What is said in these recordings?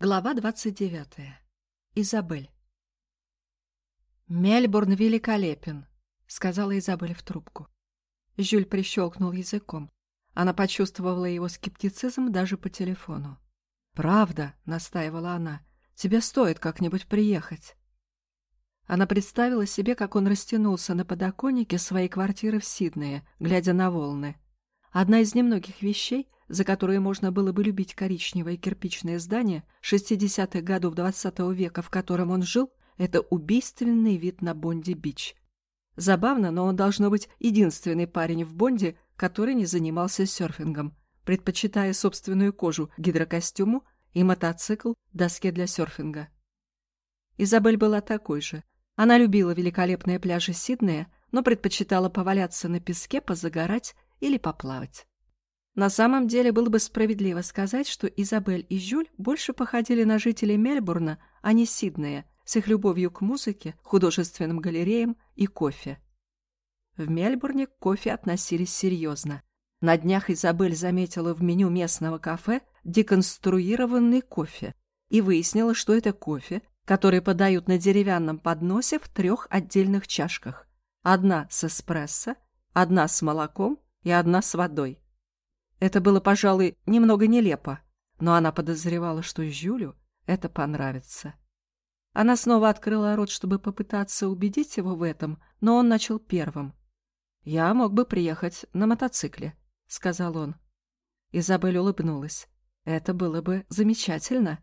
Глава 29. Изабель. «Мельбурн великолепен», — сказала Изабель в трубку. Жюль прищелкнул языком. Она почувствовала его скептицизм даже по телефону. «Правда», — настаивала она, — «тебе стоит как-нибудь приехать». Она представила себе, как он растянулся на подоконнике своей квартиры в Сиднее, глядя на волны. Одна из немногих вещей — за которые можно было бы любить коричневое кирпичное здание 60-х годов XX -го века, в котором он жил, это убийственный вид на Бонди-Бич. Забавно, но он должно быть единственный парень в Бонде, который не занимался серфингом, предпочитая собственную кожу гидрокостюму и мотоцикл доске для серфинга. Изабель была такой же. Она любила великолепные пляжи Сиднея, но предпочитала поваляться на песке, позагорать или поплавать. На самом деле было бы справедливо сказать, что Изабель и Жюль больше походили на жителей Мельбурна, а не Сиднея, с их любовью к музыке, художественным галереям и кофе. В Мельбурне к кофе относились серьезно. На днях Изабель заметила в меню местного кафе деконструированный кофе и выяснила, что это кофе, который подают на деревянном подносе в трех отдельных чашках. Одна с эспрессо, одна с молоком и одна с водой. Это было, пожалуй, немного нелепо, но она подозревала, что Жюлю это понравится. Она снова открыла рот, чтобы попытаться убедить его в этом, но он начал первым. «Я мог бы приехать на мотоцикле», — сказал он. Изабель улыбнулась. «Это было бы замечательно».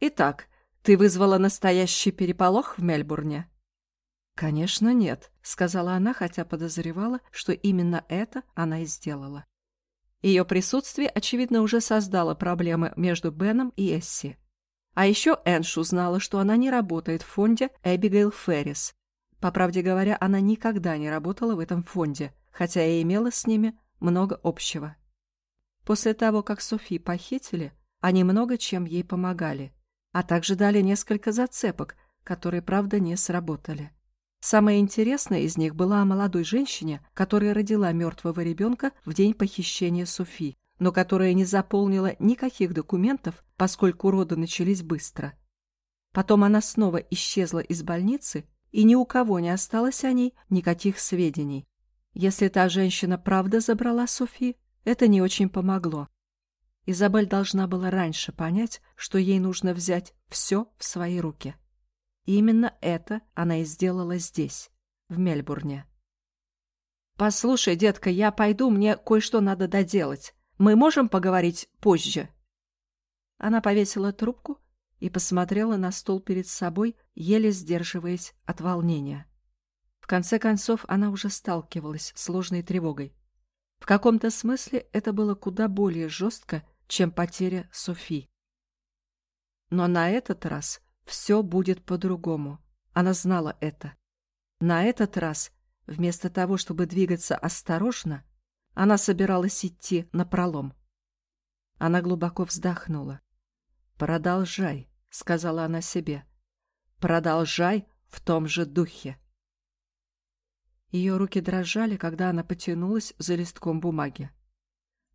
«Итак, ты вызвала настоящий переполох в Мельбурне?» «Конечно, нет», — сказала она, хотя подозревала, что именно это она и сделала. Ее присутствие, очевидно, уже создало проблемы между Беном и Эсси. А еще Энш узнала, что она не работает в фонде Эбигейл Феррис. По правде говоря, она никогда не работала в этом фонде, хотя и имела с ними много общего. После того, как Софи похитили, они много чем ей помогали, а также дали несколько зацепок, которые, правда, не сработали. Самое интересное из них была о молодой женщине, которая родила мертвого ребенка в день похищения Софи, но которая не заполнила никаких документов, поскольку роды начались быстро. Потом она снова исчезла из больницы, и ни у кого не осталось о ней никаких сведений. Если та женщина правда забрала Софи, это не очень помогло. Изабель должна была раньше понять, что ей нужно взять все в свои руки. И именно это она и сделала здесь, в Мельбурне. «Послушай, детка, я пойду, мне кое-что надо доделать. Мы можем поговорить позже?» Она повесила трубку и посмотрела на стол перед собой, еле сдерживаясь от волнения. В конце концов, она уже сталкивалась с сложной тревогой. В каком-то смысле это было куда более жестко, чем потеря Софи. Но на этот раз все будет по-другому. Она знала это. На этот раз, вместо того, чтобы двигаться осторожно, она собиралась идти на пролом. Она глубоко вздохнула. «Продолжай», — сказала она себе. «Продолжай в том же духе». Ее руки дрожали, когда она потянулась за листком бумаги.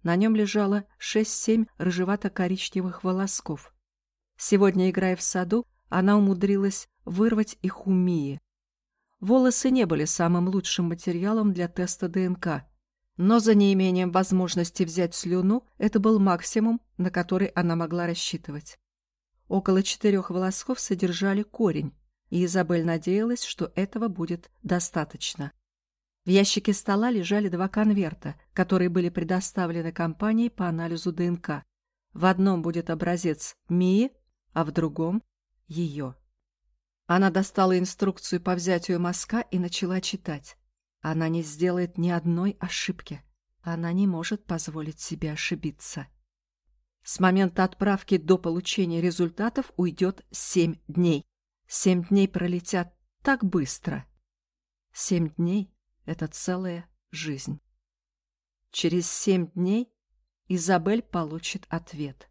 На нем лежало шесть-семь рыжевато-коричневых волосков. Сегодня, играя в саду, она умудрилась вырвать их у Мии. Волосы не были самым лучшим материалом для теста ДНК, но за неимением возможности взять слюну это был максимум, на который она могла рассчитывать. Около четырех волосков содержали корень, и Изабель надеялась, что этого будет достаточно. В ящике стола лежали два конверта, которые были предоставлены компанией по анализу ДНК. В одном будет образец Мии, а в другом ее. Она достала инструкцию по взятию мазка и начала читать. Она не сделает ни одной ошибки. Она не может позволить себе ошибиться. С момента отправки до получения результатов уйдет семь дней. Семь дней пролетят так быстро. Семь дней — это целая жизнь. Через семь дней Изабель получит ответ.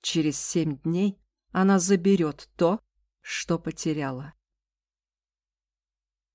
Через семь дней она заберет то, что потеряла.